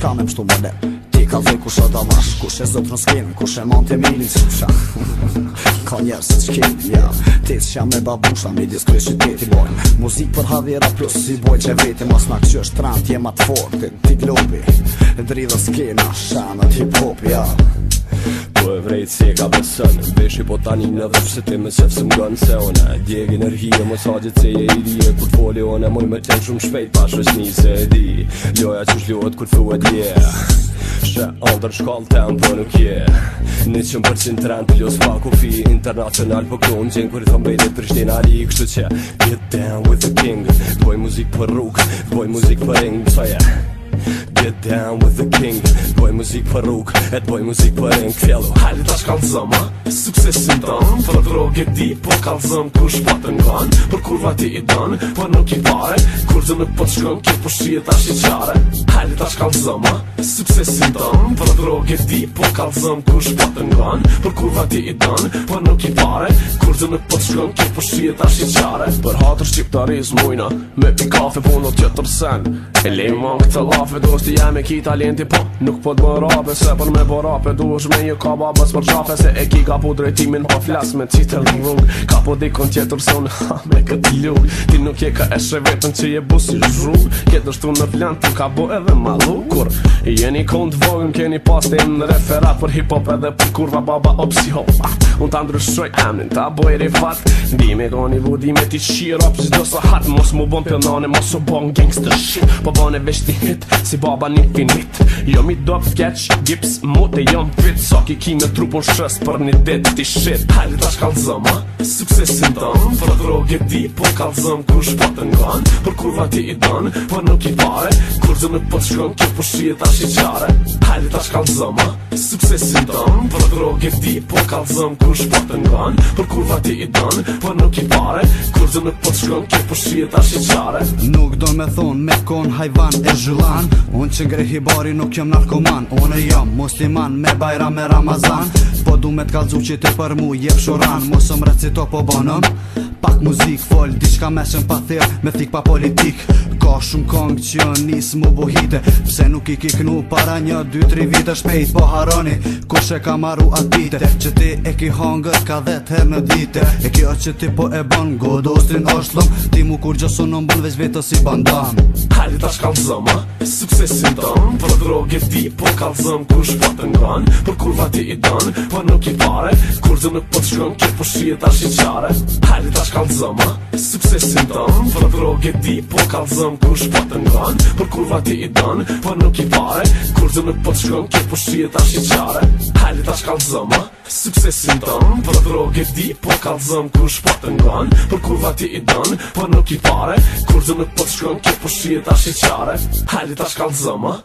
s'ka me mështu model Ti ka zoj kusha da mash, kusha zop në skin, kusha mon të milin që qa Ka njerë si qkin, ja Ti që jam me babusha, mi disk që ti ti boj Muzik për havira plus si boj që veti Mas nak që është trant, jem atë fort, ti t'lupi Dridhe skin, asha në hip hop, ja Po e vrejt se ka pësën Beshi po tani në vëzhë se ti me sefë se më gënë Se ona e djegi nërhi e më sa gjithë se je i di E të foli ona muj me tenë shumë shpejt Pa shres një se e di Ljoja që shlihot kur thuet je yeah. Shë andër shkallë të po nuk je Në qëmë përsin të rëndë Ljo s'pa ku fi internacional Po këto në gjenë kërë thëmë bejtë e prishtin a Kështu që get down with the king Boj muzik për rukë Boj muzik për ring Sa so, je yeah. Get down with the king Boj muzik për rrug Et boj muzik për rrug Fjallu Hajde ta Suksesin tëm Për droge di Po kallëzëm Kush pa të ngon Për Kur ti i dën Po nuk i pare Kur dhe nuk po të shkon Kje për shqie ta shi qare Hajde ta shkallëzëm Suksesin tëm Për droge di Po kallëzëm Kush pa të ngon Për kurva ti i dën Po nuk i pare Kur dhe nuk po të shkon Kje po për shqie ta shi qare Për hatër shqiptariz mujna Me pi kafe puno tjetër kafe Do s'ti jam e ki talenti po Nuk po t'bën rape Se për me bërë rape Du është me një kaba Bës për qafe Se e ki ka po drejtimin Po flas me qitër në Ka po dikon tjetër son Ha me këti ljung Ti nuk je ka eshe vetën Që je busi zhrung Kjetër shtu në vlan Tu ka bo edhe malu Kur jeni kont vogën Keni paste në referat Për hip hop edhe për kurva Baba o psi ho Unë ta ndryshoj emnin Ta boj rifat Dime goni me ti shirop Zdo sa hat Mos mu bon pionane Mos u bon gangsta shit Po bon e vesh hit Si baba një finit Jo mi dop skeq, gips, mut jom pit So ki ki me trupur shës për një dit t'i shit Hajde t'a shkallëzëm, ha? Suksesin tëm, për droge ti Po kallëzëm kur shpatën gan Për kur va ti i dën, për nuk i pare Kur zë nuk për po shkëm, kjo për po shi e t'a shi qare Hajde t'a shkallëzëm, ha? Suksesin tëm, për droge ti Po kallëzëm kur shpatën gan Për kur va ti i dën, për nuk i pare Kur zë nuk për po shkëm, kjo për shi e t'a shi qare Nuk do me thonë me kon hajvan e zhullan Unë që ngrehi bari nuk jem narkoman Unë jam musliman me bajra me Ramazan Po du me t'kallzu që ti për mu jep shoran Musëm recito po banëm pak muzik Fol, diçka me shën pa thirë, me thik pa politik Ka shumë kong që nisë mu bohite Pse nuk i kiknu para një, dy, tri vite Shpejt po haroni, ku shë ka maru atite Që ti e ki hangët ka dhe të her në dite E kjo që ti po e ban, godostin është lëm Ti mu kur gjësu në mbën veç vetës si bandam Hajde ta shkam zëma, suksesin Për droge ti po kam zëm, ku shpa po të ngan Për kur ti i dan, Po nuk i pare Kur zëm në për po shkëm, kje për po shi ta qare ta është kalzëm Suksesin të amë Vërë drogë e ti po kalzëm kush po për të nganë Për kur vati i dënë Për po nuk i pare Kur dhe nuk për të shkëm Kërë për shqie të ashtë qare Hajli të ashtë kalzëm Suksesin të amë Vërë ti po kalzëm Kërsh po për të nganë Për i Për nuk i pare Kur dhe nuk për të shkëm Kërë për shqie të ashtë qare